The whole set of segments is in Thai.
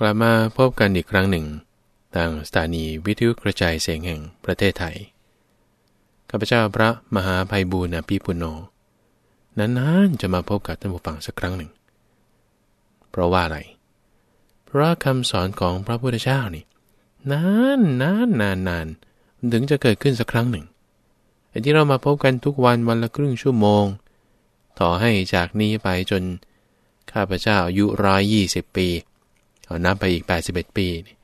กลับมาพบกันอีกครั้งหนึ่ง ทางสถานีวิทยุกระจายเสียงแห่งประเทศไทย ข้าพเจ้าพระมหาภัยบูรณ์ปีปุณโญนานๆจะมาพบกับท่านผู้ฟังสักครั้งหนึ่ง เพราะว่าอะไร เพราะคำสอนของพระพุทธเจ้านี่นานนานนานนานถึงจะเกิดขึ้นสักครั้งหนึ่งไอ้ที่เรามาพบกันทุกวันวันละครึ่งชั่วโมง ต่อให้จากนี้ไปจนข้าพเจ้าอายุร้อยยี่สิบปี เอานับไปอีก 81 ปีนี่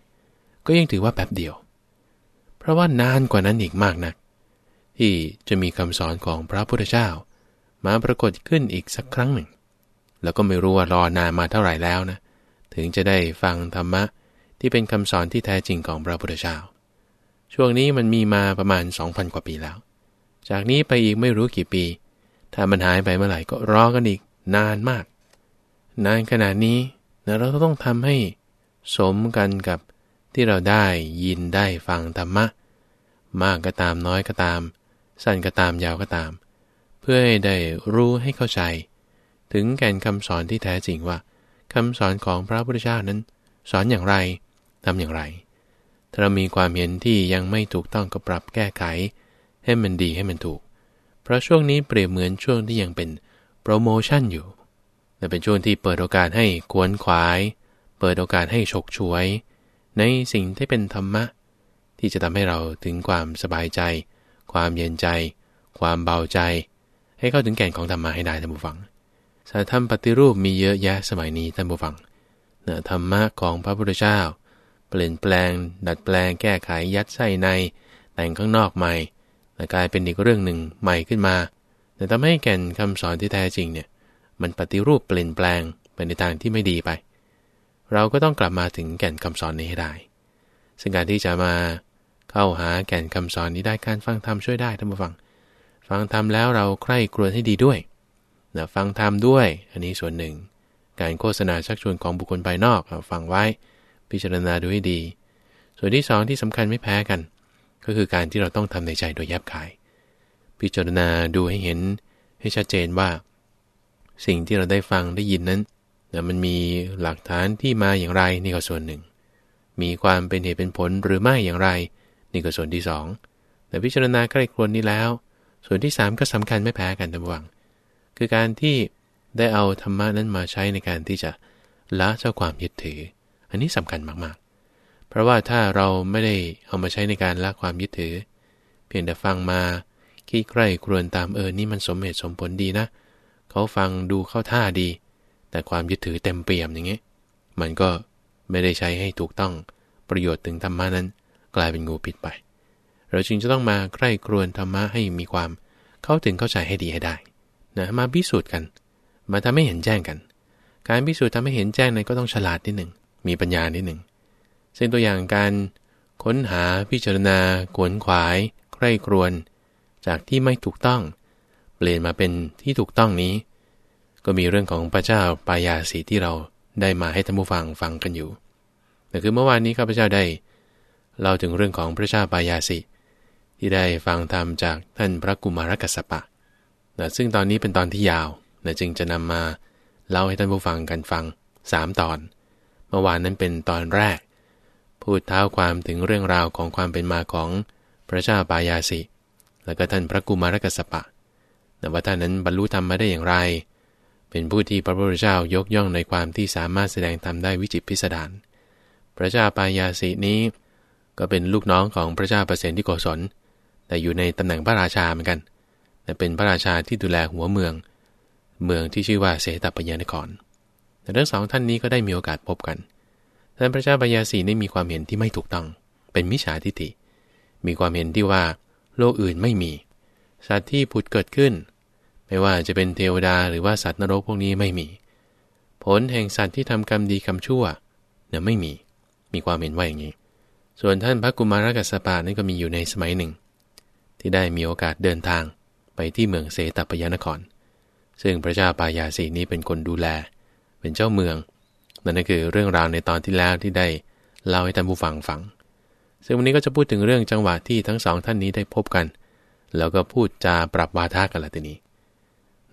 ก็ยังถือว่าแป๊บเดียว เพราะว่านานกว่านั้นอีกมากนัก ที่จะมีคำสอนของพระพุทธเจ้า มาปรากฏขึ้นอีกสักครั้งหนึ่ง แล้วก็ไม่รู้ว่ารอนานมาเท่าไหร่แล้วนะ ถึงจะได้ฟังธรรมะที่เป็นคำสอนที่แท้จริงของพระพุทธเจ้า ช่วงนี้มันมีมาประมาณ 2,000 กว่าปีแล้ว จากนี้ไปอีกไม่รู้กี่ปี ถ้ามันหายไปเมื่อไหร่ก็รอกันอีกนานมาก นานขนาดนี้นะเราต้องทำให้ สมกันกับที่เราได้ยินได้ฟังธรรมะ มากก็ตามน้อยก็ตาม สั้นก็ตามยาวก็ตาม เพื่อให้ได้รู้ให้เข้าใจ ถึงแก่นคำสอนที่แท้จริงว่าคำสอนของพระพุทธเจ้านั้น สอนอย่างไรทำอย่างไร ถ้าเรามีความเห็นที่ยังไม่ถูกต้องก็ปรับแก้ไข ให้มันดีให้มันถูก เพราะช่วงนี้เปรียบเหมือนช่วงที่ยังเป็นโปรโมชั่นอยู่แต่เป็นช่วงที่เปิดโอกาสให้กวนขวาย เปิดโอกาสให้ฉกฉวย ในสิ่งที่เป็นธรรมะ ที่จะทำให้เราถึงความสบายใจ ความเย็นใจ ความเบาใจ ให้เข้าถึงแก่นของธรรมะให้ได้ท่านผู้ฟังสารธรรมปฏิรูปมีเยอะแยะสมัยนี้ท่านผู้ฟังเนื้อธรรมะของพระพุทธเจ้า เปลี่ยนแปลง ดัดแปลง แก้ไขยัดไส้ใน แต่งข้างนอกใหม่และกลายเป็นอีกเรื่องหนึ่งใหม่ขึ้นมา แต่ทำให้แก่นคำสอนที่แท้จริงเนี่ยมันปฏิรูปเปลี่ยนแปลงไปในทางที่ไม่ดีไป เราก็ต้องกลับมาถึงแก่นคำสอนนี้ให้ได้ ซึ่งการที่จะมาเข้าหาแก่นคำสอนนี้ได้การฟังธรรมช่วยได้ท่านผู้ฟัง ฟังธรรมแล้วเราใคร่ครวญให้ดีด้วยนะฟังธรรมด้วย อันนี้ส่วนหนึ่ง การโฆษณาชักชวนของบุคคลภายนอกฟังไว้ พิจารณาดูให้ดี ส่วนที่สองที่สำคัญไม่แพ้กัน ก็คือการที่เราต้องทำในใจโดยแยบขาย พิจารณาดูให้เห็นให้ชัดเจนว่า สิ่งที่เราได้ฟังได้ยินนั้น นะมันมีหลักฐานที่มาอย่างไรนี่ก็ส่วนหนึ่ง มีความเป็นเหตุเป็นผลหรือไม่อย่างไร นี่ก็ส่วนที่สองแต่พิจารณาใกล้ครวนนี้แล้ว ส่วนที่สามก็สำคัญไม่แพ้กันทั้งวัง คือการที่ได้เอาธรรมะนั้นมาใช้ในการที่จะละเจ้าความยึดถือ อันนี้สำคัญมากๆ เพราะว่าถ้าเราไม่ได้เอามาใช้ในการละความยึดถือ เพียงแต่ฟังมาคิดใกล้ครวนตามเออนี่มันสมเหตุสมผลดีนะ เขาฟังดูเข้าท่าดี แต่ความยึดถือเต็มเปี่ยมอย่างนี้มันก็ไม่ได้ใช้ให้ถูกต้องประโยชน์ถึงธรรมะนั้น กลายเป็นงูพิษไป เราจึงจะต้องมาใกล้ครวนธรรมะให้มีความเข้าถึงเข้าใจให้ดีให้ได้นะมาพิสูจน์กัน มาทำให้เห็นแจ้งกัน การพิสูจน์ทำให้เห็นแจ้งนั้นก็ต้องฉลาดนิดหนึ่งมีปัญญานิดหนึ่งเช่นตัวอย่างการค้นหาพิจารณาขวนขวาย ใคร่ครวนจากที่ไม่ถูกต้อง เปลี่ยนมาเป็นที่ถูกต้องนี้ ก็มีเรื่องของพระเจ้าปายาสีที่เราได้มาให้ท่านผู้ฟังฟังกันอยู่แต่คือเมื่อวานนี้ข้าพเจ้าได้เล่าถึงเรื่องของพระเจ้าปายาสีที่ได้ฟังธรรมจากท่านพระกุมารกัสปะนะซึ่งตอนนี้เป็นตอนที่ยาวนะจึงจะนำมาเล่าให้ท่านผู้ฟังกันฟัง 3 ตอน เมื่อวานนั้นเป็นตอนแรก พูดเท้าความถึงเรื่องราวของความเป็นมาของพระเจ้าปายาสิ แล้วก็ท่านพระกุมารกัสปะแต่ว่าท่านนั้นบรรลุธรรมมาได้อย่างไร เป็นผู้ที่พระพุทธเจ้ายกย่องในความที่สามารถแสดงธรรมได้วิจิตพิสดาร พระเจ้าปายาสีนี้ ก็เป็นลูกน้องของพระเจ้าประเสนที่โกศล แต่อยู่ในตำแหน่งพระราชาเหมือนกัน แต่เป็นพระราชาที่ดูแลหัวเมือง เมืองที่ชื่อว่าเสตปยานคร แต่ทั้งสองท่านนี้ก็ได้มีโอกาสพบกัน ท่านพระเจ้าปายาสีได้มีความเห็นที่ไม่ถูกต้อง เป็นมิจฉาทิฏฐิ มีความเห็นที่ว่า โลกอื่นไม่มี สัตว์ที่ผุดเกิดขึ้น ไม่ว่าจะเป็นเทวดาหรือว่าสัตว์นรกพวกนี้ไม่มี ผลแห่งสัตว์ที่ทำกรรมดีกรรมชั่วเนี่ยไม่มี มีความเห็นว่าอย่างนี้ ส่วนท่านพระกุมารกัสปะนี่ก็มีอยู่ในสมัยหนึ่ง ที่ได้มีโอกาสเดินทางไปที่เมืองเสตปยานคร ซึ่งพระเจ้าปายาสีนี้เป็นคนดูแล เป็นเจ้าเมือง นั่นก็คือเรื่องราวในตอนที่แล้วที่ได้เล่าให้ท่านผู้ฟังฟัง ซึ่งวันนี้ก็จะพูดถึงเรื่องจังหวะที่ทั้งสองท่านนี้ได้พบกัน แล้วก็พูดจาปรับวาทะกันละทีนี้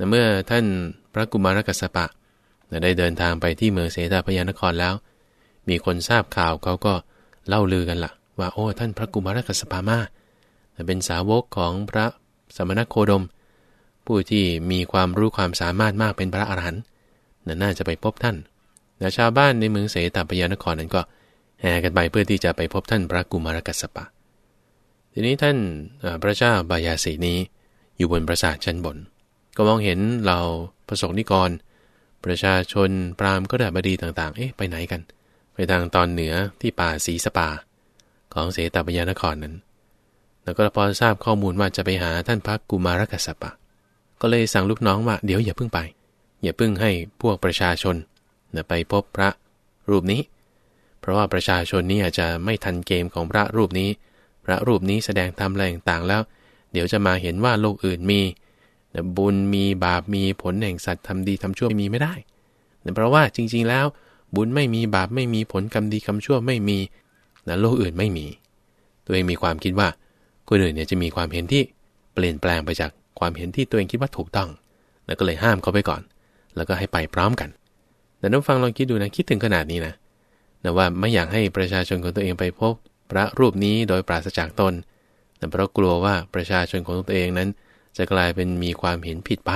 เมื่อท่านพระกุมารกัสปะได้เดินทางไปที่เมืองเสตาพยานครแล้ว มีคนทราบข่าวเขาก็เล่าลือกันละ่ะ ว่าโอ้ท่านพระกุมารกัสปามาเป็นสาวกของพระสมณโคดม ผู้ที่มีความรู้ความสามารถมากเป็นพระอรหันต์น่าจะไปพบท่านแต่ชาวบ้านในเมืองเสตปยานครนั้นก็แห่กันไปเพื่อที่จะไปพบท่านพระกุมารกัสปะ ทีนี้ท่านพระเจ้าบายาสีนี้อยู่บนปราสาทชั้นบน ก็มองเห็นเราประสงนิกร ประชาชนปรามก็ด้บดีต่างๆ เอ๊ะไปไหนกัน ไปทางตอนเหนือที่ป่าสีสปา ของเสตปยานครนั้น แล้วก็พอทราบข้อมูลว่าจะไปหาท่านพระกุมารกัสปะ ก็เลยสั่งลูกน้องว่าเดี๋ยวอย่าเพิ่งไป อย่าเพิ่งให้พวกประชาชนไปพบพระรูปนี้ เพราะว่าประชาชนนี้อาจจะไม่ทันเกมของพระรูปนี้ พระรูปนี้แสดงธรรมอะไรต่างๆแล้ว เดี๋ยวจะมาเห็นว่าโลกอื่นมี บุญมีบาปมีผลแห่งสัตว์ทำดีทำชั่วไมีไม่ได้เพราะว่าจริง ๆ แล้ว บุญไม่มีบาปไม่มีผลกรรมดีกรรมชั่วไม่มีนะโลกอื่นไม่มี ตัวเองมีความคิดว่าคนอื่นเนี่ยจะมีความเห็นที่เปลี่ยนแปลงไปจากความเห็นที่ตัวเองคิดว่าถูกต้อง แล้วก็เลยห้ามเขาไปก่อน แล้วก็ให้ไปพร้อมกันแต่น้องฟังลองคิดดูนะคิดถึงขนาดนี้นะนะว่าไม่อยากให้ประชาชนของตัวเองไปพบ พระรูปนี้โดยปราศจากตน แต่เพราะกลัวว่าประชาชนของตัวเองนั้น จะกลายเป็นมีความเห็นผิดไป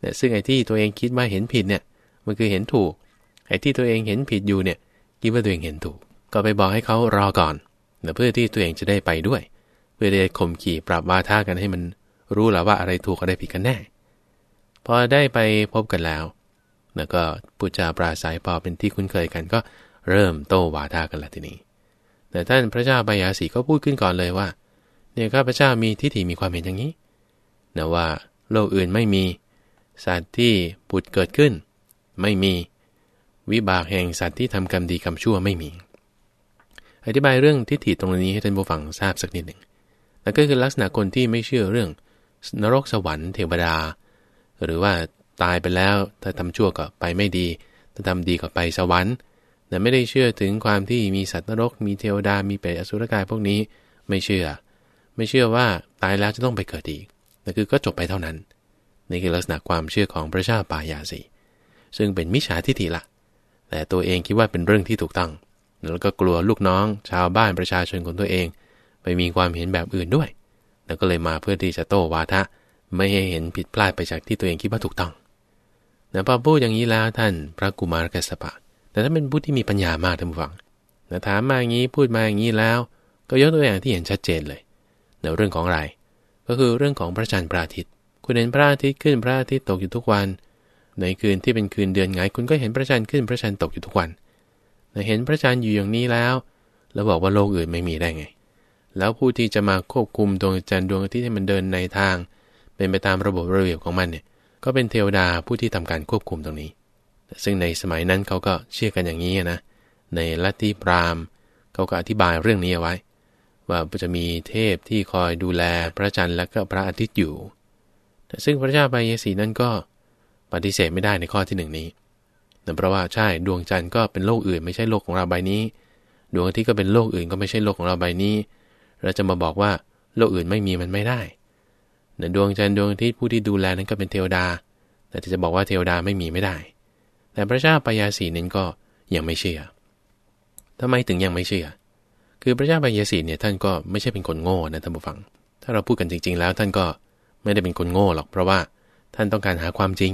แต่ซึ่งไอ้ที่ตัวเองคิดว่าเห็นผิดเนี่ยมันคือเห็นถูก ไอ้ที่ตัวเองเห็นผิดอยู่เนี่ยคิดว่าตัวเองเห็นถูก ก็ไปบอกให้เขารอก่อนเพื่อที่ตัวเองจะได้ไปด้วย เพื่อได้ข่มขี่ปรับวาท่ากันให้มันรู้แล้วว่าอะไรถูกอะไรผิดกันแน่ พอได้ไปพบกันแล้ว แล้วก็ปุจจาปราศัยพอเป็นที่คุ้นเคยกันก็เริ่มโต้วาทากันละทีนี้ แต่ท่านพระเจ้าปยาสีก็พูดขึ้นก่อนเลยว่า เนี่ยข้าพระเจ้ามีทิฏฐิมีความเห็นอย่างนี้ นะว่าโลกอื่นไม่มี สัตว์ที่ปุดเกิดขึ้น ไม่มี วิบากแห่งสัตว์ที่ทำกรรมดีกรรมชั่วไม่มี อธิบายเรื่องทิฏฐิตรงนี้ให้ท่านผู้ฟังทราบสักนิดหนึ่งนั่นก็คือลักษณะคนที่ไม่เชื่อเรื่อง นรกสวรรค์เทวดา หรือว่าตายไปแล้วถ้าทำชั่วก็ไปไม่ดี ถ้าทำดีก็ไปสวรรค์แต่ไม่ได้เชื่อถึงความที่มีสัตว์นรก มีเทวดามีเปรตอสุรกายพวกนี้ไม่เชื่อ ไม่เชื่อว่าตายแล้วจะต้องไปเกิดอีก นั่นคือก็จบไปเท่านั้นนี่คือลักษณะความเชื่อของพระเจ้าปายาสีซึ่งเป็นมิจฉาทิฏฐิละแต่ตัวเองคิดว่าเป็นเรื่องที่ถูกต้อง แล้วก็กลัวลูกน้อง ชาวบ้านประชาชนของตัวเอง ไปมีความเห็นแบบอื่นด้วย แล้วก็เลยมาเพื่อที่จะโต้วาทะไม่ให้เห็นผิดพลาดไปจากที่ตัวเองคิดว่าถูกต้องนะพอพูดอย่างนี้แล้วท่านพระกุมารกัสปะ แต่ถ้าเป็นผู้ที่มีปัญญามากท่านผู้ฟังถามมาอย่างนี้พูดมาอย่างนี้แล้ว ก็ยกตัวอย่างที่เห็นชัดเจนเลยในเรื่องของอะไร ก็คือเรื่องของพระจันทร์พระอาทิตย์ คุณเห็นพระอาทิตย์ขึ้นพระอาทิตย์ตกอยู่ทุกวัน ในคืนที่เป็นคืนเดือนไงคุณก็เห็นพระจันทร์ขึ้นพระจันทร์ตกอยู่ทุกวันเห็นพระจันทร์อยู่อย่างนี้แล้ว แล้วบอกว่าโลกอื่นไม่มีได้ไง แล้วผู้ที่จะมาควบคุมดวงจันทร์ดวงอาทิตย์ให้มันเดินในทาง เป็นไปตามระบบระเบียบของมันเนี่ย ก็เป็นเทวดาผู้ที่ทำการควบคุมตรงนี้ ซึ่งในสมัยนั้นเขาก็เชื่อกันอย่างนี้นะ ในลัทธิพราหมณ์เขาก็อธิบายเรื่องนี้เอาไว้ ว่าจะมีเทพที่คอยดูแลพระจันทร์และก็พระอาทิตย์อยู่ ซึ่งพระเจ้าใบเยสีนั้นก็ปฏิเสธไม่ได้ในข้อที่หนึ่งนี้เนื่องเพราะว่าใช่ดวงจันทร์ก็เป็นโลกอื่น ไม่ใช่โลกของเราใบนี้ ดวงอาทิตย์ก็เป็นโลกอื่นก็ไม่ใช่โลกของเราใบนี้ เราจะมาบอกว่าโลกอื่นไม่มีมันไม่ได้นะดวงจันทร์ดวงอาทิตย์ผู้ที่ดูแลนั้นก็เป็นเทวดา แต่จะบอกว่าเทวดาไม่มีไม่ได้ แต่พระเจ้าปยาสีนั้นก็ยังไม่เชื่อทำไมถึงยังไม่เชื่อ คือพระเจ้าปยาสีเนี่ยท่านก็ไม่ใช่เป็นคนโง่นะท่านผู้ฟัง ถ้าเราพูดกันจริง ๆ แล้วท่านก็ไม่ได้เป็นคนโง่หรอก เพราะว่าท่านต้องการหาความจริง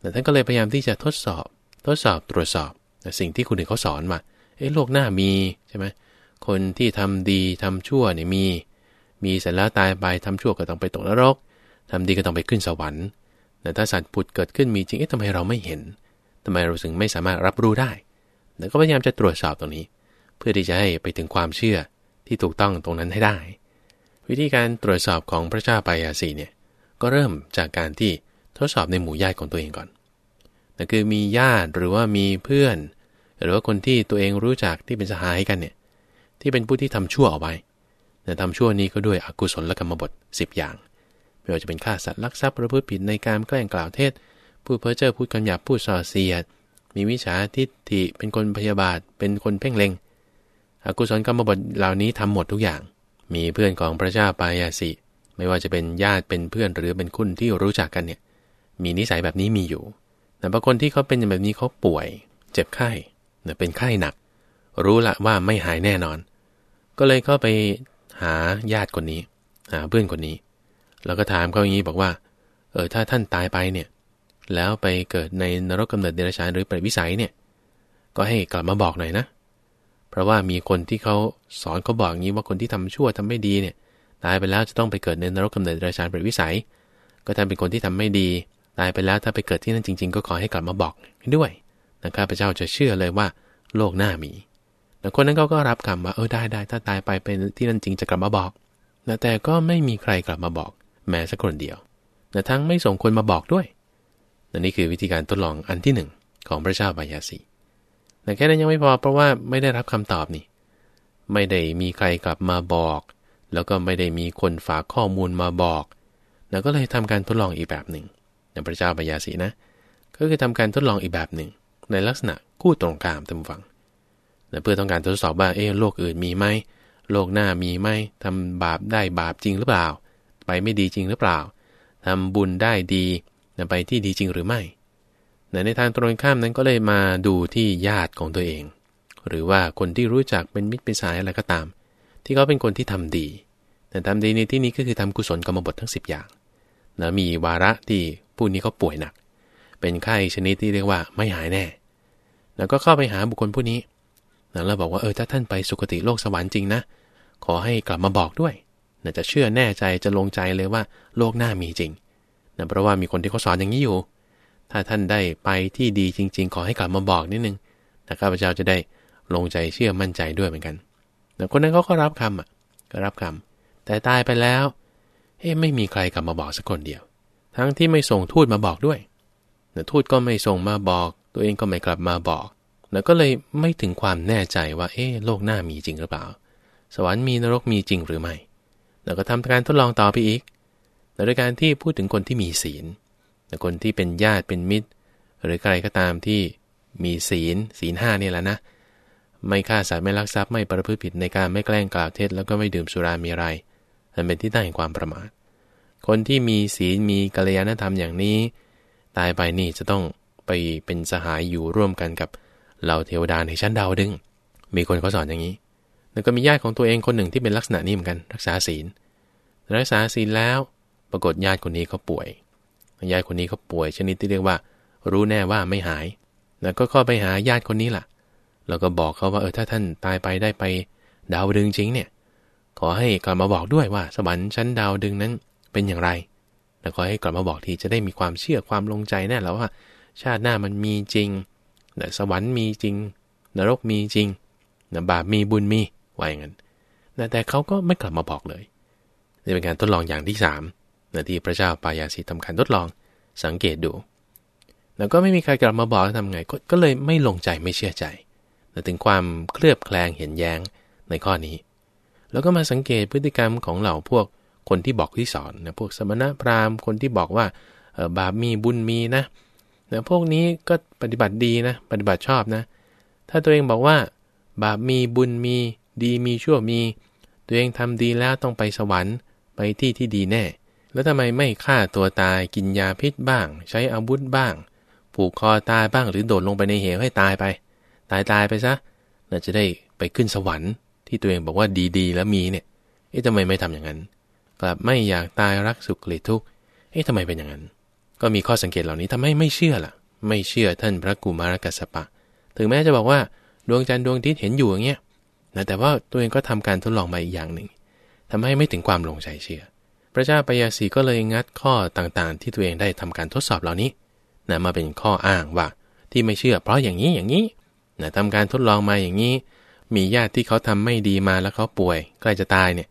แต่ท่านก็เลยพยายามที่จะทดสอบ ทดสอบตรวจสอบ สิ่งที่คุณอื่นเขาสอนมา เอ๊ะโลกหน้ามีใช่ไหมคนที่ทำดีทำชั่วเนี่ยมี มีเสร็จแล้วตายไปทำชั่วก็ต้องไปตกนรกทำดีก็ต้องไปขึ้นสวรรค์แต่ถ้าสัตว์ผุดเกิดขึ้นมีจริง เอ๊ะทำไมเราไม่เห็นทำไมเราถึงไม่สามารถรับรู้ได้แต่ก็พยายามจะตรวจสอบตรงนี้ พื่อที่จะให้ไปถึงความเชื่อที่ถูกต้องตรงนั้นให้ได้ วิธีการตรวจสอบของพระเจ้าปายาสีเนี่ยก็เริ่มจากการที่ทดสอบในหมู่ญาติของตัวเองก่อนนั่นคือมีญาติหรือว่ามีเพื่อน หรือว่าคนที่ตัวเองรู้จักที่เป็นสหายกันเนี่ยที่เป็นผู้ที่ทำชั่วเอาไว้แต่ทำชั่วนี้ก็ด้วยอกุศลและกรรมบท 10 อย่าง ไม่ว่าจะเป็นฆ่าสัตว์ลักทรัพย์ประพฤติผิดในการแกล้งกล่าวเทศพูดเพ้อเจ้อพูดคำหยาบพูดส่อเสียด มีวิชาทิฏฐิเป็นคนพยาบาทเป็นคนเพ่งเล็ง อกุศลกรรมบทเหล่านี้ทำหมดทุกอย่าง มีเพื่อนของพระเจ้าปายาสิ ไม่ว่าจะเป็นญาติเป็นเพื่อนหรือเป็นคุณที่รู้จักกันเนี่ย มีนิสัยแบบนี้มีอยู่ แต่บางคนที่เขาเป็นแบบนี้เขาป่วย เจ็บไข้เป็นไข้หนัก รู้ละว่าไม่หายแน่นอน ก็เลยก็ไปหาญาติคนนี้ หาเพื่อนคนนี้ แล้วก็ถามเขาอย่างนี้บอกว่า เออถ้าท่านตายไปเนี่ย แล้วไปเกิดในนรกกาเนิดเดรัจฉานหรือเปรตวิสัยเนี่ย ก็ให้กลับมาบอกหน่อยนะ เพราะว่ามีคนที่เขาสอนเขาบอกอย่างนี้ว่าคนที่ทำชั่วทำไม่ดีเนี่ยตายไปแล้วจะต้องไปเกิดในนรกกาเนิดรัจฉานเปรตวิสัย ก็ทำเป็นคนที่ทำไม่ดี ตายไปแล้วถ้าไปเกิดที่นั่นจริง ๆ ก็ขอให้กลับมาบอกด้วยนะข้าพเจ้าจะเชื่อเลยว่า โลกหน้ามีแต่คนนั้นเขาก็รับคำว่าเออได้ได้ถ้าตายไปเป็นที่นั่นจริงจะกลับมาบอกนะแต่ก็ไม่มีใครกลับมาบอก แม้สักคนเดียวนะทั้งไม่ส่งคนมาบอกด้วยนนี่คือวิธีการทดลองอันที่หนึ่งของพระเจ้าบายาสี แต่แค่นั้นยังไม่พอเพราะว่าไม่ได้รับคำตอบนี่ ไม่ได้มีใครกลับมาบอก แล้วก็ไม่ได้มีคนฝากข้อมูลมาบอกแล้วก็เลยทำการทดลองอีกแบบหนึ่งอย่างพระเจ้าบายาสีนะ ก็คือทำการทดลองอีกแบบหนึ่ง ในลักษณะคู่ตรงข้ามตามฟังเพื่อต้องการทดสอบว่าเออโลกอื่นมีไหมโลกหน้ามีไหมทำบาปได้บาปจริงหรือเปล่า ไปไม่ดีจริงหรือเปล่าทำบุญได้ดีไปที่ดีจริงหรือไม่ ในทางตรงข้ามนั้นก็เลยมาดูที่ญาติของตัวเอง หรือว่าคนที่รู้จักเป็นมิตรเป็นสายอะไรก็ตาม ที่เขาเป็นคนที่ทำดี แต่ทำดีในที่นี้ก็คือทำกุศลกรรมบททั้ง 10 อย่างแล้วมีวาระที่ผู้นี้เขาป่วยหนัก เป็นไข้ชนิดที่เรียกว่าไม่หายแน่ แล้วก็เข้าไปหาบุคคลผู้นี้แล้วบอกว่าเออถ้าท่านไปสุคติโลกสวรรค์จริงนะ ขอให้กลับมาบอกด้วยนะจะเชื่อแน่ใจจะลงใจเลยว่าโลกหน้ามีจริงนะเพราะว่ามีคนที่เขาสอนอย่างนี้อยู่ ถ้าท่านได้ไปที่ดีจริง ๆ ขอให้กลับมาบอกนิดนึงนะข้าพเจ้าจะได้ลงใจเชื่อมั่นใจด้วยเหมือนกันแต่คนนั้นเขาก็รับคำอะก็รับคำแต่ตายไปแล้วเฮ้ไม่มีใครกลับมาบอกสักคนเดียว ทั้งที่ไม่ส่งทูตมาบอกด้วยนะทูตก็ไม่ส่งมาบอก ตัวเองก็ไม่กลับมาบอกแล้วก็เลยไม่ถึงความแน่ใจว่า เอ๊โลกหน้ามีจริงหรือเปล่า สวรรค์มีนรกมีจริงหรือไม่แล้วก็ทำการทดลองต่อไปอีกโดยการที่พูดถึงคนที่มีศีล คนที่เป็นญาติเป็นมิตร หรือใครก็ตามที่มีศีลศีลห้านี่แหละนะ ไม่ฆ่าสัตว์ไม่ลักทรัพย์ไม่ประพฤติผิดในการไม่แกล้งกล่าวเท็จแล้วก็ไม่ดื่มสุรามีอะไรอันเป็นที่ตั้งแห่งความประมาท คนที่มีศีลมีกัลยาณธรรมอย่างนี้ ตายไปนี่จะต้องไปเป็นสหายอยู่ร่วมกันกับเราเทวดาในชั้นดาวดึง มีคนเขาสอนอย่างนี้ แล้วก็มีญาติของตัวเองคนหนึ่งที่เป็นลักษณะนี้เหมือนกัน รักษาศีล รักษาศีลแล้ว ปรากฏญาติคนนี้เขาป่วย ญาติคนนี้เขาป่วยชนิดที่เรียกว่า รู้แน่ว่าไม่หาย แล้วก็เข้าไปหาญาติคนนี้ล่ะ แล้วก็บอกเขาว่าเออถ้าท่านตายไปได้ไปดาวดึงจริงเนี่ย ขอให้กลับมาบอกด้วยว่า สวรรค์ชั้นดาวดึงนั้นเป็นอย่างไร แล้วขอให้กลับมาบอกทีจะได้มีความเชื่อความลงใจแน่แล้วว่า ชาติหน้ามันมีจริงนะสวรรค์มีจริง นรกมีจริงนะบาปมีบุญมีว่าอย่างนั้นแต่เขาก็ไม่กลับมาบอกเลยนี่เป็นการทดลองอย่างที่3 นะที่พระเจ้าปายาสีทำการทดลองสังเกตดู แล้วก็ไม่มีใครกลับมาบอกทำไงกก็เลยไม่ลงใจไม่เชื่อใจนะถึงความเคลือบแคลงเห็นแย้งในข้อนี้ แล้วก็มาสังเกตพฤติกรรมของเหล่าพวกคนที่บอกที่สอนนะพวกสมณะพราหมณ์คนที่บอกว่าบาปมีบุญมีนะนะพวกนี้ก็ปฏิบัติดีนะปฏิบัติชอบนะ ถ้าตัวเองบอกว่า บาปมีบุญมีดีมีชั่วมี ตัวเองทำดีแล้วต้องไปสวรรค์ไปที่ที่ดีแน่ แล้วทำไมไม่ฆ่าตัวตายกินยาพิษบ้าง ใช้อาวุธบ้าง ผูกคอตายบ้างหรือโดดลงไปในเหวให้ตายไป ตายตายไปซะเราจะได้ไปขึ้นสวรรค์ที่ตัวเองบอกว่าดีๆ แล้วมีเนี่ย เอ๊ะทำไมไม่ทำอย่างนั้น กลับไม่อยากตายรักสุขเกลียดทุกข์เอ๊ะทำไมเป็นอย่างนั้น ก็มีข้อสังเกตเหล่านี้ทำให้ไม่เชื่อล่ะ ไม่เชื่อท่านพระกุมารกัสปะ ถึงแม้จะบอกว่าดวงจันทร์ดวงอาทิตย์เห็นอยู่อย่างเงี้ยนะแต่ว่าตัวเองก็ทำการทดลองมาอีกอย่างหนึ่งทำให้ไม่ถึงความลงใจเชื่อ พระเจ้าปยาสีก็เลยงัดข้อต่างๆ ที่ตัวเองได้ทำการทดสอบเหล่านี้นะมาเป็นข้ออ้างว่าที่ไม่เชื่อ เพราะอย่างนี้อย่างนี้นะทำการทดลองมาอย่างนี้ มีญาติที่เขาทำไม่ดีมาแล้วเขาป่วยใกล้จะตายเนี่ย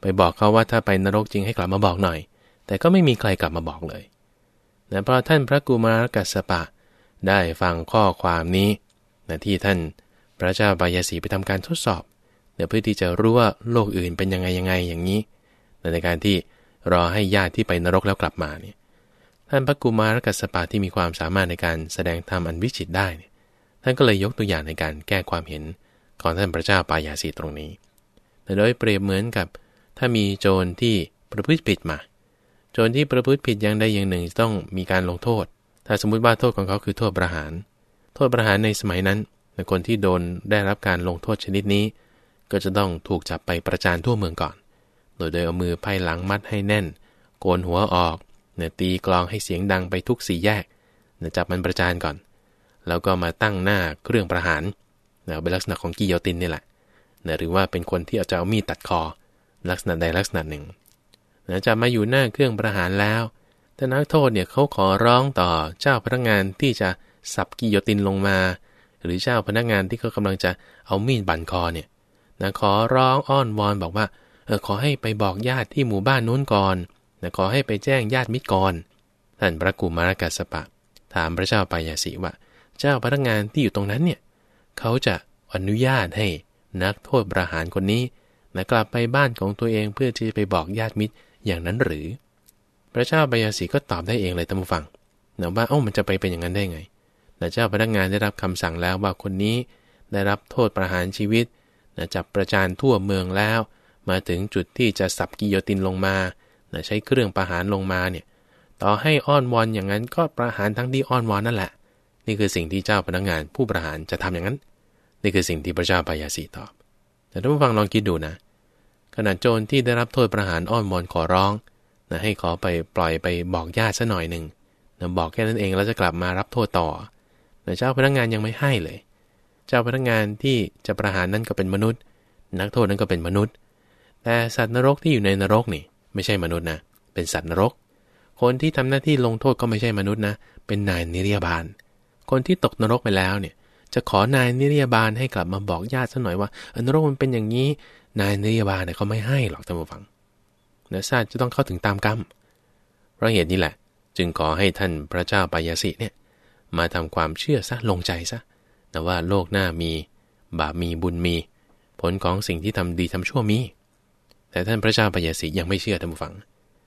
ไปบอกเขาว่าถ้าไปนรกจริงให้กลับมาบอกหน่อย แต่ก็ไม่มีใครกลับมาบอกเลยนะเพราะท่านพระกุมารกัสปะ ได้ฟังข้อความนี้นะที่ท่านพระเจ้าบายาสีไปทำการทดสอบเพื่อที่จะรู้ว่าโลกอื่นเป็นยังไงยังไงอย่างนี้ ในการที่ รอให้ญาติที่ไปนรกแล้วกลับมาเนี่ยท่านพระกุมารกัสปะที่มีความสามารถในการแสดงธรรมอันวิจิตได้เนี่ยท่านก็เลยยกตัวอย่างในการแก้ความเห็นของท่านพระเจ้าปายาสีตรงนี้ แต่โดยเปรียบเหมือนกับ ถ้ามีโจรที่ประพฤติผิดมา โจรที่ประพฤติผิดอย่างใดอย่างหนึ่งต้องมีการลงโทษ ถ้าสมมุติว่าโทษของเขาคือโทษประหาร โทษประหารในสมัยนั้นคนที่โดนได้รับการลงโทษชนิดนี้ ก็จะต้องถูกจับไปประจานทั่วเมืองก่อน โดยโดยเอามือไพ่หลังมัดให้แน่น โกนหัวออกเนี่ยตีกลองให้เสียงดังไปทุกสี่แยกเนี่ยจับมันประจานก่อน แล้วก็มาตั้งหน้าเครื่องประหารเนี่ยเป็นลักษณะของกิโยตินนี่แหละนะหรือว่าเป็นคนที่เอาจะเอามีดตัดคอ ลักษณะใดลักษณะหนึ่งนะจะมาอยู่หน้าเครื่องประหารแล้ว แต่นักโทษเนี่ยเขาขอร้องต่อเจ้าพนักงานที่จะสับกิโยตินลงมา หรือเจ้าพนักงานที่เขากำลังจะเอามีดบั่นคอเนี่ยนะขอร้องอ้อนวอนบอกว่า ขอให้ไปบอกญาติที่หมู่บ้านนู้นก่อนนะขอให้ไปแจ้งญาติมิตรก่อนท่านพระกุมารกัสปะ ถามพระเจ้าปายาสีว่า เจ้าพนักงานที่อยู่ตรงนั้นเนี่ยเขาจะอนุญาตให้นักโทษประหารคนนี้นะกลับไปบ้านของตัวเองเพื่อที่จะไปบอกญาติมิตรอย่างนั้นหรือ พระเจ้าปายาสีก็ตอบได้เองเลยท่านผู้ฟังนะว่าเอ้ามันจะไปเป็นอย่างนั้นได้ไงนะเจ้าพนักงานได้รับคำสั่งแล้วว่าคนนี้ได้รับโทษประหารชีวิตนะจับประจานทั่วเมืองแล้ว มาถึงจุดที่จะสับกิโยตินลงมาใช้เครื่องประหารลงมาเนี่ยต่อให้อ้อนวอนอย่างนั้นก็ประหารทั้งที่อ้อนวอนนั่นแหละ นี่คือสิ่งที่เจ้าพนักงานผู้ประหารจะทำอย่างนั้น นี่คือสิ่งที่พระเจ้าปายาสีตอบ แต่ท่านผู้ฟังลองคิดดูนะ ขณะโจรที่ได้รับโทษประหารอ้อนวอนขอร้องนะให้ขอไปปล่อยไปบอกญาติซะหน่อยหนึ่งนะบอกแค่นั้นเองแล้วจะกลับมารับโทษต่อแต่เจ้าพนักงานยังไม่ให้เลย เจ้าพนักงานที่จะประหารนั้นก็เป็นมนุษย์ นักโทษนั้นก็เป็นมนุษย์ แต่สัตว์นรกที่อยู่ในนรกนี่ ไม่ใช่มนุษย์นะ เป็นสัตว์นรก คนที่ทำหน้าที่ลงโทษก็ไม่ใช่มนุษย์นะ เป็นนายนิรยาบาล คนที่ตกนรกไปแล้วเนี่ย จะขอนายนิรยาบาลให้กลับมาบอกญาติซะหน่อยว่านรกมันเป็นอย่างนี้ นายนิรยาบาลเนี่ยเขาไม่ให้หรอกท่านผู้ฟังนื้อซาจะต้องเข้าถึงตามกรรมเพราะเหตุนี้แหละ จึงขอให้ท่านพระเจ้าปายาสิเนี่ยมาทำความเชื่อซะลงใจซะแต่ว่าโลกหน้ามี บาปมีบุญมี ผลของสิ่งที่ทำดีทำชั่วมี แต่ท่านพระเจ้าปยสิยังไม่เชื่อท่านผู้ฟัง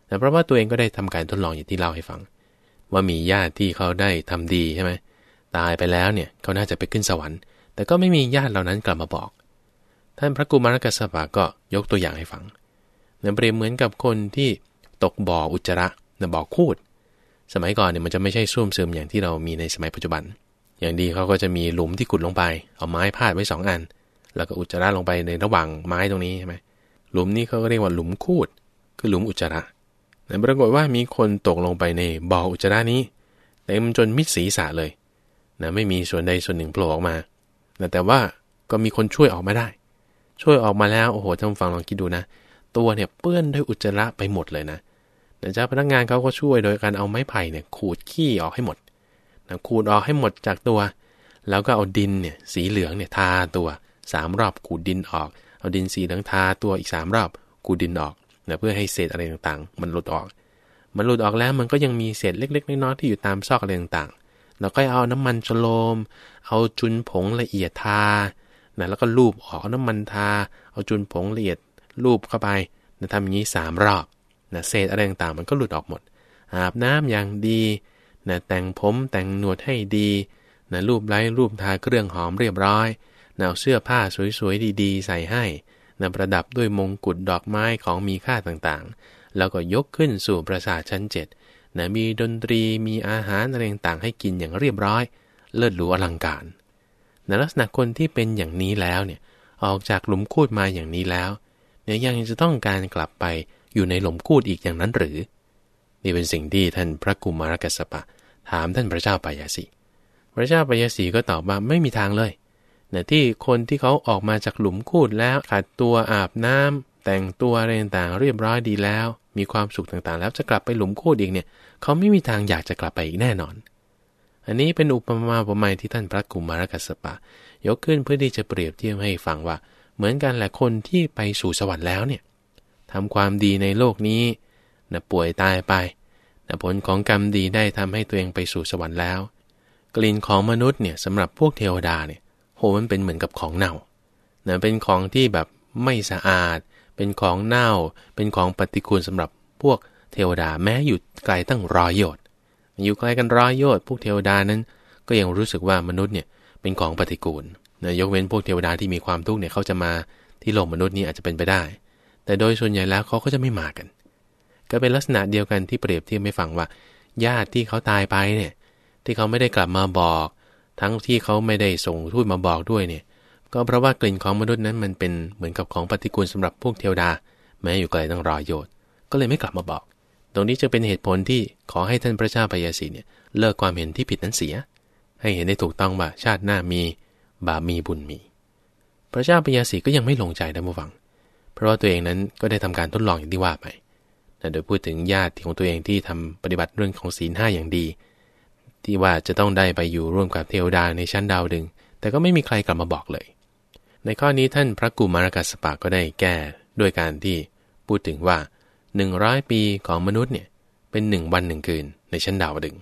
แต่เพราะว่าตัวเองก็ได้ทำการทดลองอย่างที่เล่าให้ฟัง ว่ามีญาติที่เขาได้ทำดีใช่ไหมตายไปแล้วเนี่ยเขาน่าจะไปขึ้นสวรรค์ แต่ก็ไม่มีญาติเหล่านั้นกลับมาบอก ท่านพระกุมารกัสปะก็ยกตัวอย่างให้ฟังเนื่อเปรียบเหมือนกับคนที่ตกบ่ออุจจาระเนื่อบ่อคูด สมัยก่อนเนี่ยมันจะไม่ใช่ส้วมซึมอย่างที่เรามีในสมัยปัจจุบัน อย่างดีเขาก็จะมีหลุมที่ขุดลงไป เอาไม้พาดไว้2อัน แล้วก็อุจจาระลงไปในระหว่างไม้ตรงนี้ใช่ไหม หลุมนี้เขาก็เรียกว่าหลุมคูด คือหลุมอุจจาระแต่ปรากฏว่ามีคนตกลงไปในบ่ออุจจาระนี้เต็มจนมิดศีรษะเลยนะไม่มีส่วนใดส่วนหนึ่งโผล่ออกมาแต่ว่าก็มีคนช่วยออกมาได้ ช่วยออกมาแล้วโอ้โหท่านฟังลองคิดดูนะ ตัวเนี่ยเปื้อนด้วยอุจจาระไปหมดเลยนะเจ้าพนักงานเขาก็ช่วยโดยการเอาไม้ไผ่เนี่ยขูดขี้ออกให้หมดนะขูดออกให้หมดจากตัว แล้วก็เอาดินเนี่ยสีเหลืองเนี่ยทาตัวสามรอบขูดดินออก เอาดินสีหลืองทาตัวอีกสามรอบขูดินออกนะเพื่อให้เศษอะไรต่างๆ มันหลุดออก มันหลุดออกแล้วมันก็ยังมีเศษเล็ก ๆ น้อยๆที่อยู่ตามซอกอะไรต่างๆ เราก็เอาน้ำมันโลม เอาจุนผงละเอียดทานะแล้วก็ลูบออกน้ำมันทา เอาจุนผงละเอียดลูบเข้าไปนะทำอย่างนี้สามรอบนะเศษอะไรต่างๆ มันก็หลุดออกหมด อาบน้ำอย่างดีนะแต่งผมแต่งหนวดให้ดีนะรูปไล้รูปทาเครื่องหอมเรียบร้อย เอาเสื้อผ้าสวยๆดีๆ ใส่ให้นะประดับด้วยมงกุฎดอกไม้ของมีค่าต่างๆ แล้วก็ยกขึ้นสู่ปราสาทชั้นเจ็ดนะมีดนตรีมีอาหารอะไรต่างๆให้กินอย่างเรียบร้อย เลิศหรูอลังการในลักษณะคนที่เป็นอย่างนี้แล้วเนี่ยออกจากหลุมคูดมาอย่างนี้แล้วเนี่ยยังจะต้องการกลับไปอยู่ในหลุมคูดอีกอย่างนั้นหรือ นี่เป็นสิ่งที่ท่านพระกุมารกัสปะ ถามท่านพระเจ้าปายาสีพระเจ้าปายาสีก็ตอบว่าไม่มีทางเลย นะที่คนที่เขาออกมาจากหลุมคูดแล้วขัดตัวอาบน้ำแต่งตัวอะไรต่างๆเรียบร้อยดีแล้ว มีความสุขต่างๆ แล้วจะกลับไปหลุมคูดอีกเนี่ยเขาไม่มีทางอยากจะกลับไปอีกแน่นอน อันนี้เป็นอุปมาอุปไมยที่ท่านพระกุมารกัสปะ ยกขึ้นเพื่อที่จะเปรียบเทียบให้ฟังว่า เหมือนกันแหละคนที่ไปสู่สวรรค์แล้วเนี่ยทำความดีในโลกนี้นะป่วยตายไปนะผลของกรรมดีได้ทำให้ตัวเองไปสู่สวรรค์แล้ว กลิ่นของมนุษย์เนี่ยสำหรับพวกเทวดาเนี่ย โหมันเป็นเหมือนกับของเน่านะเป็นของที่แบบไม่สะอาด เป็นของเน่า เป็นของปฏิกูลสำหรับพวกเทวดาแม้อยู่ไกลตั้งร้อยโยชน์อยู่ไกลกันร้อยโยชน์พวกเทวดานั้น ก็ยังรู้สึกว่ามนุษย์เนี่ยเป็นของปฏิกูลนะยกเว้นพวกเทวดาที่มีความทุกข์เนี่ยเขาจะมาที่โลกมนุษย์นี้อาจจะเป็นไปได้ แต่โดยส่วนใหญ่แล้วเขาก็จะไม่มากัน ก็เป็นลักษณะเดียวกันที่เปรียบเทียบไม่ฟังว่า ญาติที่เขาตายไปเนี่ยที่เขาไม่ได้กลับมาบอก ทั้งที่เขาไม่ได้ส่งทูตมาบอกด้วยเนี่ย ก็เพราะว่ากลิ่นของมนุษย์นั้นมันเป็นเหมือนกับของปฏิกูลสำหรับพวกเทวดา แม้อยู่ไกลต้องรอโยชน์ก็เลยไม่กลับมาบอก ตรงนี้จะเป็นเหตุผลที่ขอให้ท่านพระเจ้าปยาสีเนี่ยเลิกความเห็นที่ผิดนั้นเสีย ให้เห็นได้ถูกต้องว่าชาติหน้ามีบาปมีบุญมี พระเจ้าปยาสีก็ยังไม่ลงใจนะผู้ฟัง เพราะว่าตัวเองนั้นก็ได้ทำการทดลองอย่างที่ว่าไปโดยพูดถึงญาติของตัวเองที่ทำปฏิบัติเรื่องของศีลห้าอย่างดี ที่ว่าจะต้องได้ไปอยู่ร่วมกับเทวดาในชั้นดาวดึง แต่ก็ไม่มีใครกลับมาบอกเลย ในข้อนี้ท่านพระกุมารกัสปะก็ได้แก้ด้วยการที่พูดถึงว่า 100 ปีของมนุษย์เนี่ยเป็น 1 วัน1คืนในชั้นดาวดึง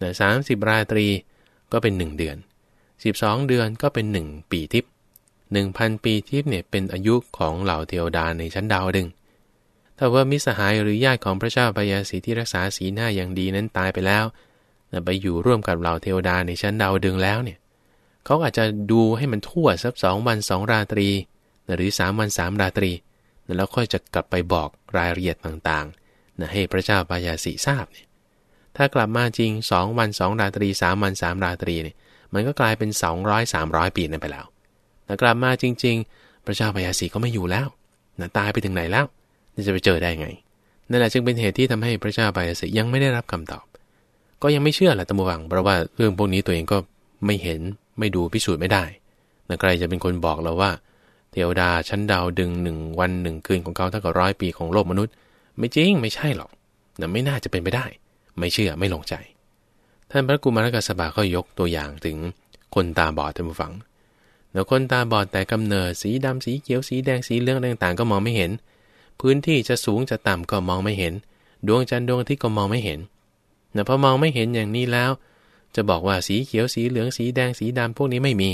นะสามสิบราตรีก็เป็น 1 เดือน 12 เดือนก็เป็น 1 ปีทิพย์1,000ปีทิพย์เนี่ยเป็นอายุของเหล่าเทวดาในชั้นดาวดึงถ้าว่ามิสหายหรือญาติของพระเจ้าพยาสีที่รักษาศีลห้าอย่างดีนั้นตายไปแล้ว ไปอยู่ร่วมกับเหล่าเทวดาในชั้นดาวดึงแล้วเนี่ยเขาอาจจะดูให้มันทั่วสักสองวันสองราตรี หรือสามวันสามราตรี แล้วค่อยจะกลับไปบอกรายละเอียดต่างๆนะให้พระเจ้าปายาสีทราบเนี่ยถ้ากลับมาจริง2วัน2ราตรี3วัน3ราตรีเนี่ยมันก็กลายเป็น 200 300 ปีนั่นไปแล้วแต่กลับมาจริง ๆ พระเจ้าปายาสีก็ไม่อยู่แล้วนะตายไปถึงไหนแล้วจะไปเจอได้ไงนั่นแหละจึงเป็นเหตุที่ทำให้พระเจ้าปายาสียังไม่ได้รับคำตอบ ก็ยังไม่เชื่อแหละตะมวัง เพราะว่าเรื่องพวกนี้ตัวเองก็ไม่เห็นไม่ดูพิสูจน์ไม่ได้นะใครจะเป็นคนบอกเราว่า เทวดาชั้นดาวดึงหนึ่งวันหนึ่งคืนของเขาเท่ากับร้อยปีของโลกมนุษย์ ไม่จริงไม่ใช่หรอกนะไม่น่าจะเป็นไปได้ ไม่เชื่อไม่ลงใจ ท่านพระกุมารกัสบะก็ยกตัวอย่างถึงคนตาบอดท่านผู้ฟังแล้วคนตาบอดแต่กำเนิดสีดำสีเขียวสีแดงสีเหลืองต่างๆ ก็มองไม่เห็น พื้นที่จะสูงจะต่ำก็มองไม่เห็น ดวงจันทร์ดวงอาทิตย์ก็มองไม่เห็น นะพอมองไม่เห็นอย่างนี้แล้ว จะบอกว่าสีเขียวสีเหลืองสีแดงสีดำพวกนี้ไม่มี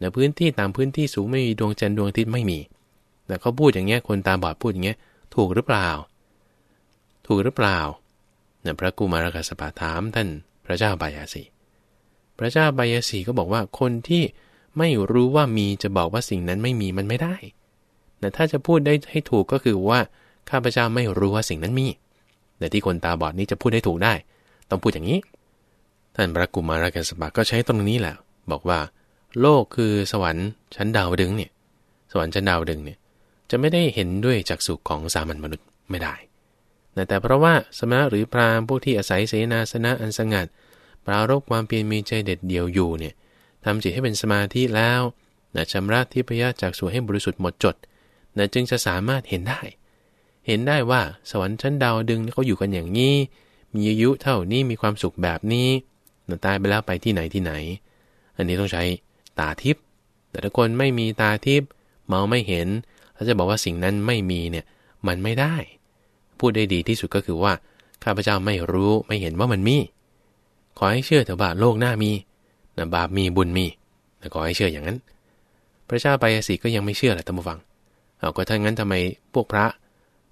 นะพื้นที่ตามพื้นที่สูงไม่มีดวงจันทร์ดวงอาทิตย์ไม่มีแต่เขาพูดอย่างเงี้ยคนตาบอดพูดอย่างเงี้ยถูกหรือเปล่า ถูกหรือเปล่านะพระกุมารกัสปะถามท่านพระเจ้าบายาสีพระเจ้าบายาสีก็บอกว่าคนที่ไม่รู้ว่ามีจะบอกว่าสิ่งนั้นไม่มีมันไม่ได้แต่ถ้าจะพูดได้ให้ถูกก็คือว่าข้าพเจ้าไม่รู้ว่าสิ่งนั้นมีแต่ที่คนตาบอดนี้จะพูดได้ถูกได้ ต้องพูดอย่างนี้ ท่านพระกุมารกัสปะก็ใช้ตรงนี้แหละบอกว่า โลกคือสวรรค์ชั้นดาวดึงเนี่ยสวรรค์ชั้นดาวดึงเนี่ยจะไม่ได้เห็นด้วยจักษุของสามัญมนุษย์ไม่ได้ แต่เพราะว่าสมณะหรือพราหมณ์พวกที่อาศัยเสนาสนะอันสงัด ปรารบความเพียรมีใจเด็ดเดียวอยู่เนี่ยทำจิตให้เป็นสมาธิแล้วนะชำระทิพยะจากสู่ให้บริสุทธิ์หมดจดนะจึงจะสามารถเห็นได้ เห็นได้ว่าสวรรค์ชั้นดาวดึงเขาอยู่กันอย่างนี้ มีอายุเท่านี้มีความสุขแบบนี้นตายไปแล้วไปที่ไหนที่ไหน อันนี้ต้องใช้ตาทิพย์แต่ถ้าคนไม่มีตาทิพย์มองไม่เห็นแล้วจะบอกว่าสิ่งนั้นไม่มีเนี่ยมันไม่ได้ พูดได้ดีที่สุดก็คือว่าข้าพเจ้าไม่รู้ไม่เห็นว่ามันมี ขอให้เชื่อเถอะว่าโลกหน้ามีนะบาปมีบุญมีแต่ขอให้เชื่ออย่างนั้น พระเจ้าไปสีก็ยังไม่เชื่อแหละท่านผู้ฟังเอาก็ถ้างั้นทำไมพวกพระ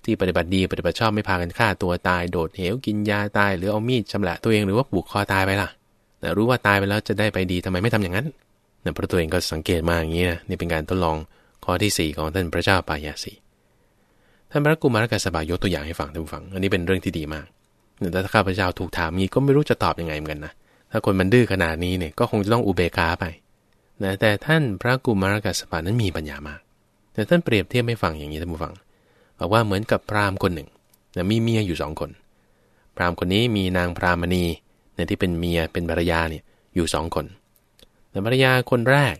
ที่ปฏิบัติดีปฏิบัติชอบไม่พากันฆ่าตัวตายโดดเหวกินยาตาย หรือเอามีดชำละตัวเองหรือว่าผูกคอตายไปล่ะแต่รู้ว่าตายไปแล้วจะได้ไปดีทำไมไม่ทำอย่างนั้นนะพระตัวเองก็สังเกตมาอย่างนี้นะนี่เป็นการทดลองข้อที่ 4 ของท่านพระเจ้าปายาสีท่านพระกุมารกัสบายกตัวอย่างให้ฟังท่านฟัง อันนี้เป็นเรื่องที่ดีมากแต่ถ้าข้าพเจ้าถูกถามงี้ก็ไม่รู้จะตอบยังไงเหมือนกันนะถ้าคนมันดื้อขนาดนี้เนี่ยก็คงจะต้องอุเบกขาไปนะแต่ท่านพระกุมารกัสปานั้นมีปัญญามาก แต่ท่านเปรียบเทียบให้ฟังอย่างนี้ท่านผู้ฟัง บอกว่าเหมือนกับพราหมณ์คนหนึ่งนะมีเมียอยู่สองคน พราหมณ์คนนี้มีนางพรามณีนี่ยที่เป็นเมียเป็นภรรยาเนี่ยอยู่สองคนแต่ภรรยาคนแรก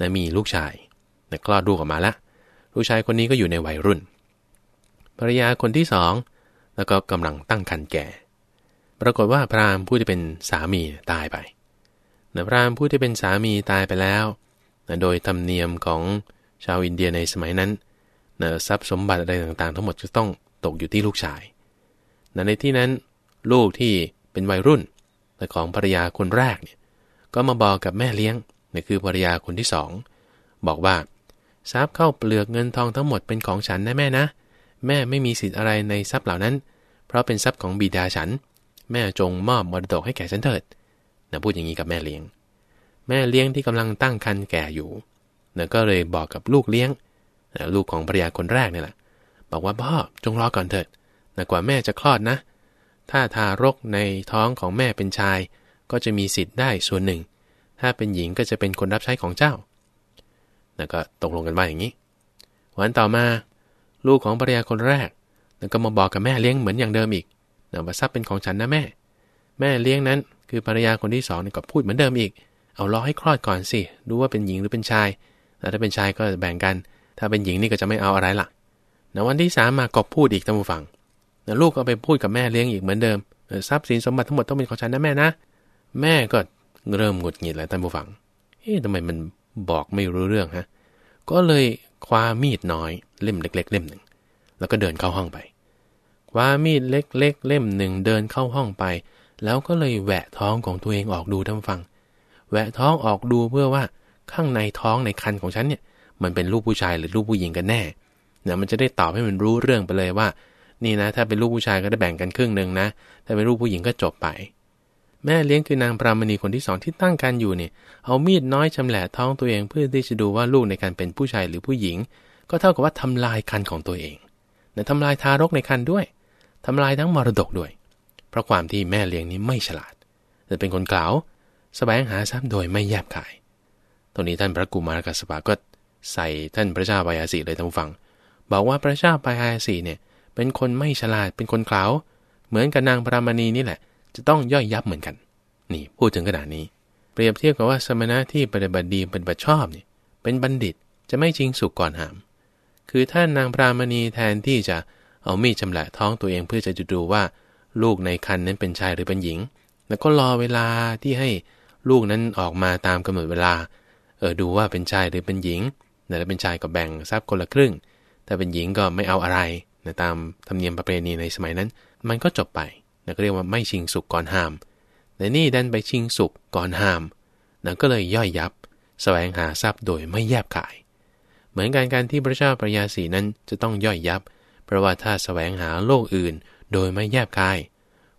นะมีลูกชายนะคลอดลูกออกมาแล้วลูกชายคนนี้ก็อยู่ในวัยรุ่น ภรรยาคนที่สองแล้วก็กำลังตั้งครรภ์แก่ ปรากฏว่าพราหมณ์ผู้ที่เป็นสามีตายไปนะพราหมณ์ผู้ที่เป็นสามีตายไปแล้วนะโดยธรรมเนียมของชาวอินเดียในสมัยนั้น นะทรัพย์สมบัติอะไรต่างๆ ทั้งหมดจะต้องตกอยู่ที่ลูกชายนะในที่นั้นลูกที่เป็นวัยรุ่นแต่ของภรรยาคนแรกเนี่ยก็มาบอกกับแม่เลี้ยงนี่คือภรรยาคนที่สองบอกว่าทรัพย์เข้าเปลือกเงินทองทั้งหมดเป็นของฉันนะแม่นะ แม่ไม่มีสิทธิ์อะไรในทรัพย์เหล่านั้น เพราะเป็นทรัพย์ของบิดาฉัน แม่จงมอบมรดกให้แก่ฉันเถิดนะพูดอย่างนี้กับแม่เลี้ยง แม่เลี้ยงที่กำลังตั้งครรภ์แก่อยู่นะก็เลยบอกกับลูกเลี้ยง ลูกของภรรยาคนแรกนี่แหละ บอกว่าพ่อจงรอก่อนเถิดนะกว่าแม่จะคลอดนะ ถ้าทารกในท้องของแม่เป็นชาย ก็จะมีสิทธิ์ได้ส่วนหนึ่ง ถ้าเป็นหญิงก็จะเป็นคนรับใช้ของเจ้า แล้วก็ตกลงกันว่าอย่างนี้ วันต่อมา ลูกของภรรยาคนแรกแล้วก็มาบอกกับแม่เลี้ยงเหมือนอย่างเดิมอีกนะว่าทรัพย์เป็นของฉันนะแม่ แม่เลี้ยงนั้น คือภรรยาคนที่สองก็พูดเหมือนเดิมอีก เอารอให้คลอดก่อนสิ ดูว่าเป็นหญิงหรือเป็นชาย แล้วถ้าเป็นชายก็แบ่งกัน ถ้าเป็นหญิงนี่ก็จะไม่เอาอะไรละในวันที่สามมาก็พูดอีกตามผู้ฟังลูกก็ไปพูดกับแม่เลี้ยงอีกเหมือนเดิมทรัพย์สินสมบัติทั้งหมดต้องเป็นของฉันนะแม่นะ แม่ก็เริ่มหงุดหงิดแล้วท่านผู้ฟัง เอ๊ะทำไมมันบอกไม่รู้เรื่องฮะ ก็เลยคว้ามีดน้อยเล่มเล็ก ๆ เล่มหนึ่ง แล้วก็เดินเข้าห้องไป คว้ามีดเล็ก ๆ เล่มหนึ่งเดินเข้าห้องไป แล้วก็เลยแหวะท้องของตัวเองออกดูท่านฟัง แหวะท้องออกดูเพื่อว่าข้างในท้องในคันของฉันเนี่ย มันเป็นลูกผู้ชายหรือลูกผู้หญิงกันแน่เนี่ยมันจะได้ตอบให้มันรู้เรื่องไปเลยว่า นี่นะ ถ้าเป็นลูกผู้ชายก็ได้แบ่งกันครึ่งหนึ่งนะ ถ้าเป็นลูกผู้หญิงก็จบไป แม่เลี้ยงคือนางปรามณีคนที่สองที่ตั้งกันอยู่เนี่ย เอามีดน้อยชำแหละท้องตัวเองเพื่อที่จะดูว่าลูกในการเป็นผู้ชายหรือผู้หญิง ก็เท่ากับว่าทำลายคันของตัวเองแต่ทำลายทารกในคันด้วยทำลายทั้งมรดกด้วย เพราะความที่แม่เลี้ยงนี้ไม่ฉลาด แต่เป็นคนกล่าวแสวงหาทรัพย์โดยไม่แยบขาย ตรงนี้ท่านพระกุมารกัสปะก็ ใส่ท่านพระเจ้าปายาสีเลยทั้งฟัง บอกว่าพระเจ้าปายาสีเนี่ย เป็นคนไม่ฉลาดเป็นคนกล่าวเหมือนกับนางปรามณีนี่แหละ จะต้องย่อยยับเหมือนกัน นี่พูดถึงขนาดนี้ เปรียบเทียบกับว่าสมณะที่ปฏิบัติดีเป็นบัตชอบเนี่ยเป็นบัณฑิตจะไม่จริงสุกก่อนหาม คือท่านนางปรามณีแทนที่จะเอามีดชำละท้องตัวเองเพื่อจะดูว่า ลูกในคันนั้นเป็นชายหรือเป็นหญิง แล้วก็รอเวลาที่ให้ลูกนั้นออกมาตามกำหนดเวลา เออดูว่าเป็นชายหรือเป็นหญิง แต่ถ้าเป็นชายก็แบ่งทรัพย์คนละครึ่ง แต่เป็นหญิงก็ไม่เอาอะไรนะตามธรรมเนียมประเพณีในสมัยนั้น มันก็จบไปนะก็เรียกว่าไม่ชิงสุกก่อนห้าม แต่นี่ดันไปชิงสุกก่อนห้ามนะก็เลยย่อยยับสแสวงหาทรัพย์โดยไม่แยบขาย เหมือนการการที่พระเจ้าปรยาสีนั้นจะต้องย่อยยับ เพราะว่าถ้าสแสวงหาโลกอื่น โดยไม่แยบคาย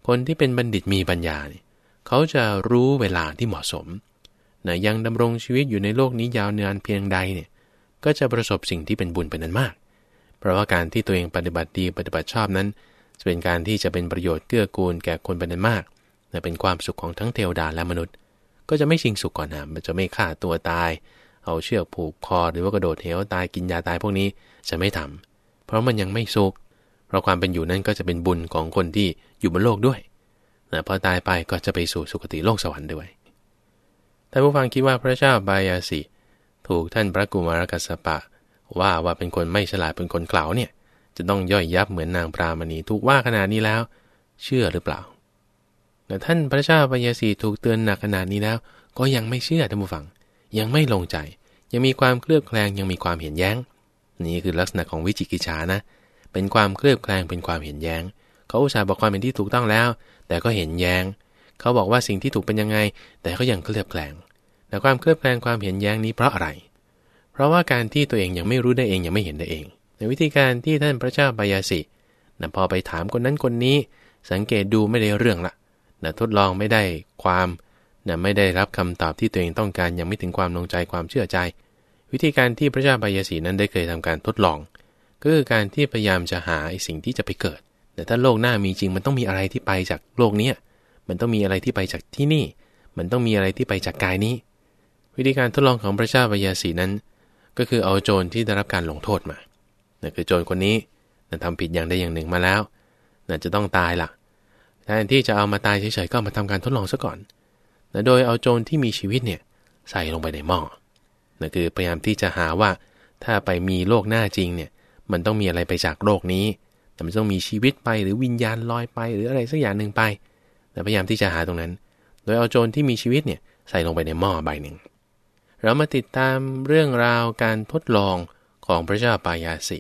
คนที่เป็นบัณฑิตมีปัญญาเนี่ยเขาจะรู้เวลาที่เหมาะสมนะยังดำรงชีวิตอยู่ในโลกนี้ยาวนานเพียงใดเนี่ย ก็จะประสบสิ่งที่เป็นบุญเป็นนั้นมาก เพราะว่าการที่ตัวเองปฏิบัติดีปฏิบัติชอบนั้น จะเป็นการที่จะเป็นประโยชน์เกื้อกูลแก่คนเป็นนั้นมากและเป็นความสุขของทั้งเทวดาและมนุษย์ ก็จะไม่ชิงสุขก่อนนะมันจะไม่ฆ่าตัวตาย เอาเชือกผูกคอหรือว่ากระโดดเหวตายกินยาตายพวกนี้จะไม่ทำเพราะมันยังไม่สุขเพราะความเป็นอยู่นั้นก็จะเป็นบุญของคนที่อยู่บนโลกด้วยนะพอตายไปก็จะไปสู่สุคติโลกสวรรค์ด้วยท่านผู้ฟังคิดว่าพระเจ้าบายาสิ ถูกท่านพระกุมารกัสปะ ว่าว่าเป็นคนไม่ฉลาดเป็นคนเกล่าเนี่ย จะต้องย่อยยับเหมือนนางปรามณีถูกว่าขนาดนี้แล้ว เชื่อหรือเปล่าแต่ท่านพระเจ้าบายาสีถูกเตือนหนักขนาดนี้แล้ว ก็ยังไม่เชื่อท่านผู้ฟัง ยังไม่ลงใจ ยังมีความเคลือบแคลงยังมีความเห็นแย้ง นี่คือลักษณะของวิจิกิจฉานะ เป็นความเคลือบแคลงเป็นความเห็นแย้ง เขาอุตส่าห์บอกความเป็นที่ถูกต้องแล้ว แต่ก็เห็นแย้ง เขาบอกว่าสิ่งที่ถูกเป็นยังไง แต่ก็ยังเคลือบแคลง แต่ความเคลือบแคลงความเห็นแย้งนี้เพราะอะไร เพราะว่าการที่ตัวเองยังไม่รู้ได้เองยังไม่เห็นได้เอง ในวิธีการที่ท่านพระเจ้าปายาสินะพอไปถามคนนั้นคนนี้ สังเกตดูไม่ได้เรื่องละนะทดลองไม่ได้ความนะไม่ได้รับคำตอบที่ตัวเองต้องการยังไม่ถึงความลงใจความเชื่อใจ วิธีการที่พระเจ้าปายาสีนั้นได้เคยทำการทดลอง ก็คือการที่พยายามจะหาสิ่งที่จะไปเกิด แต่ถ้าโลกหน้ามีจริงมันต้องมีอะไรที่ไปจากโลกนี้มันต้องมีอะไรที่ไปจากที่นี่ มันต้องมีอะไรที่ไปจากกายนี้ วิธีการทดลองของพระเจ้าปยาสีนั้น ก็คือเอาโจรที่ได้รับการลงโทษมานั่นคือโจรคนนี้นั่นทำผิดอย่างใดอย่างหนึ่งมาแล้วนั่นจะต้องตายละ่ะแทนที่จะเอามาตายเฉยๆก็มาทำการทดลองซะก่อนนะโดยเอาโจรที่มีชีวิตเนี่ยใส่ลงไปในหม้อนั่นคือพยายามที่จะหาว่าถ้าไปมีโลกหน้าจริงเนี่ยมันต้องมีอะไรไปจากโลกนี้แต่มันต้องมีชีวิตไปหรือวิญญาณลอยไป หรืออะไรสักอย่างหนึ่งไปแต่พยายามที่จะหาตรงนั้น โดยเอาโจรที่มีชีวิตเนี่ยใส่ลงไปในหม้อใบหนึ่ง เรามาติดตามเรื่องราวการทดลองของพระเจ้าปายาสิ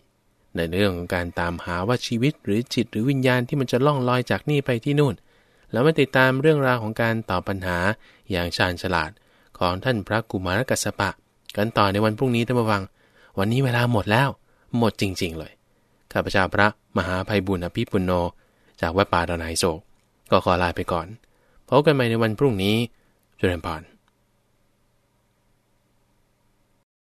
ในเรื่องของการตามหาว่าชีวิตหรือจิตหรือวิญญาณที่มันจะล่องลอยจากนี่ไปที่นู่น แล้วมาติดตามเรื่องราวของการตอบปัญหาอย่างชาญฉลาดของท่านพระกุมารกัสปะ กันต่อในวันพรุ่งนี้ท่านผู้ฟัง วันนี้เวลาหมดแล้ว หมดจริง ๆ เลยข้าพเจ้าพระมหาภัยบุญอภิปุโน จากวัดป่าดอนไฮโศกก็ขอลาไปก่อนพบกันใหม่ในวันพรุ่งนี้จุฬาภร